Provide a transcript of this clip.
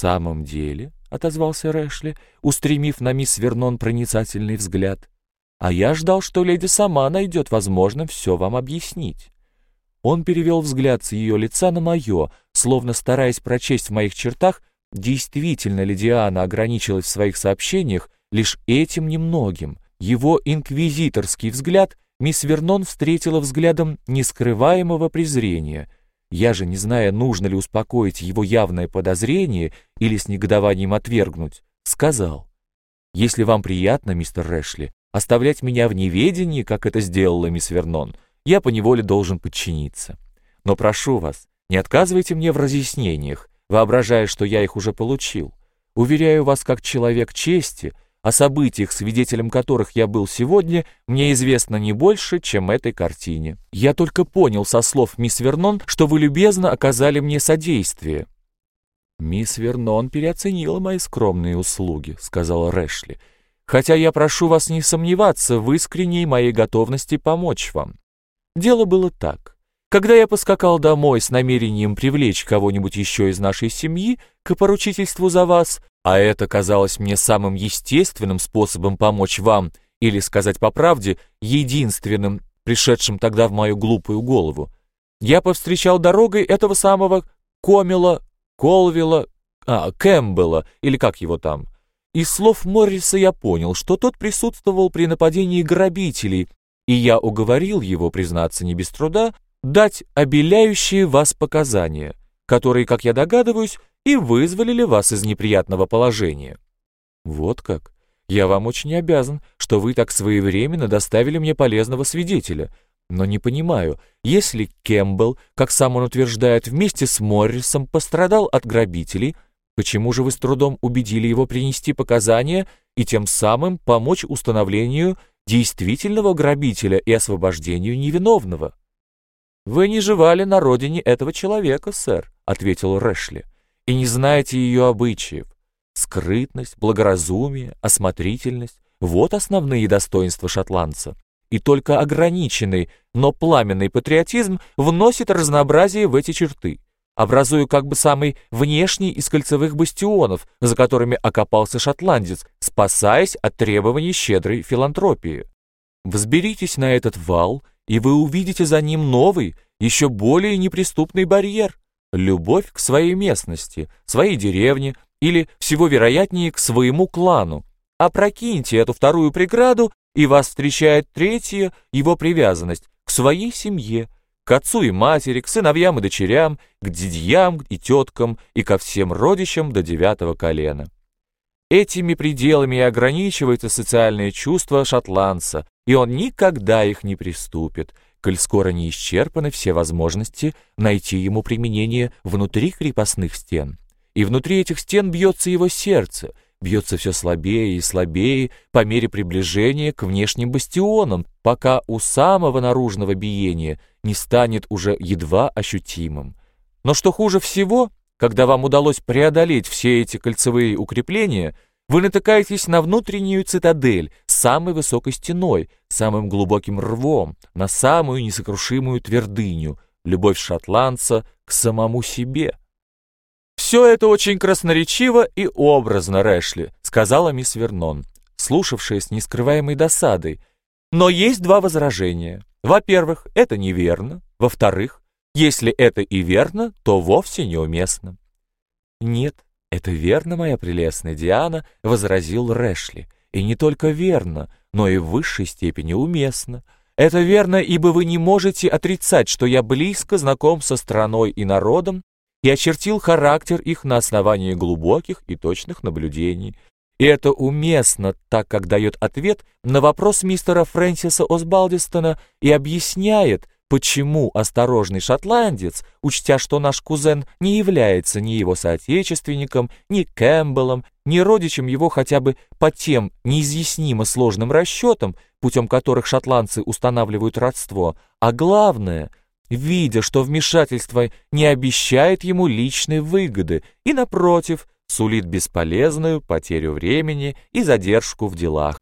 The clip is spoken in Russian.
самом деле?» — отозвался Рэшли, устремив на мисс Вернон проницательный взгляд. «А я ждал, что леди сама найдет возможным все вам объяснить». Он перевел взгляд с ее лица на мое, словно стараясь прочесть в моих чертах, действительно ли Диана ограничилась в своих сообщениях лишь этим немногим. Его инквизиторский взгляд мисс Вернон встретила взглядом нескрываемого презрения. Я же, не зная, нужно ли успокоить его явное подозрение или с негодованием отвергнуть, сказал, «Если вам приятно, мистер Рэшли, оставлять меня в неведении, как это сделала мисс Вернон, я поневоле должен подчиниться. Но прошу вас, не отказывайте мне в разъяснениях, воображая, что я их уже получил. Уверяю вас, как человек чести, о событиях, свидетелем которых я был сегодня, мне известно не больше, чем этой картине. Я только понял со слов мисс Вернон, что вы любезно оказали мне содействие». «Мисс Вернон переоценила мои скромные услуги», — сказала Рэшли, «хотя я прошу вас не сомневаться в искренней моей готовности помочь вам. Дело было так. Когда я поскакал домой с намерением привлечь кого-нибудь еще из нашей семьи к поручительству за вас, а это казалось мне самым естественным способом помочь вам, или, сказать по правде, единственным, пришедшим тогда в мою глупую голову, я повстречал дорогой этого самого Комила, Колвилла, а, Кэмпбелла, или как его там. Из слов Морриса я понял, что тот присутствовал при нападении грабителей, и я уговорил его, признаться не без труда, дать обеляющие вас показания, которые, как я догадываюсь, и вызволили вас из неприятного положения. Вот как. Я вам очень обязан, что вы так своевременно доставили мне полезного свидетеля. Но не понимаю, если Кэмпбелл, как сам он утверждает, вместе с Моррисом пострадал от грабителей, почему же вы с трудом убедили его принести показания и тем самым помочь установлению действительного грабителя и освобождению невиновного? «Вы не живали на родине этого человека, сэр», — ответил Рэшли, «и не знаете ее обычаев. Скрытность, благоразумие, осмотрительность — вот основные достоинства шотландца. И только ограниченный, но пламенный патриотизм вносит разнообразие в эти черты, образуя как бы самый внешний из кольцевых бастионов, за которыми окопался шотландец, спасаясь от требований щедрой филантропии. Взберитесь на этот вал и вы увидите за ним новый, еще более неприступный барьер — любовь к своей местности, своей деревне или, всего вероятнее, к своему клану. Опрокиньте эту вторую преграду, и вас встречает третья его привязанность к своей семье, к отцу и матери, к сыновьям и дочерям, к дядьям и теткам и ко всем родичам до девятого колена. Этими пределами и ограничивается социальное чувство шотландца, и он никогда их не приступит, коль скоро не исчерпаны все возможности найти ему применение внутри крепостных стен. И внутри этих стен бьется его сердце, бьется все слабее и слабее по мере приближения к внешним бастионам, пока у самого наружного биения не станет уже едва ощутимым. Но что хуже всего, когда вам удалось преодолеть все эти кольцевые укрепления, вы натыкаетесь на внутреннюю цитадель с самой высокой стеной, самым глубоким рвом, на самую несокрушимую твердыню, любовь шотландца к самому себе. «Все это очень красноречиво и образно, Рэшли», — сказала мисс Вернон, слушавшая с нескрываемой досадой. «Но есть два возражения. Во-первых, это неверно. Во-вторых, если это и верно, то вовсе неуместно. Нет, это верно, моя прелестная Диана, возразил Рэшли. И не только верно, но и в высшей степени уместно. Это верно, ибо вы не можете отрицать, что я близко знаком со страной и народом и очертил характер их на основании глубоких и точных наблюдений. И это уместно, так как дает ответ на вопрос мистера Фрэнсиса Осбалдистона и объясняет, Почему осторожный шотландец, учтя, что наш кузен не является ни его соотечественником, ни Кэмпбеллом, ни родичем его хотя бы по тем неизъяснимо сложным расчетам, путем которых шотландцы устанавливают родство, а главное, видя, что вмешательство не обещает ему личной выгоды и, напротив, сулит бесполезную потерю времени и задержку в делах.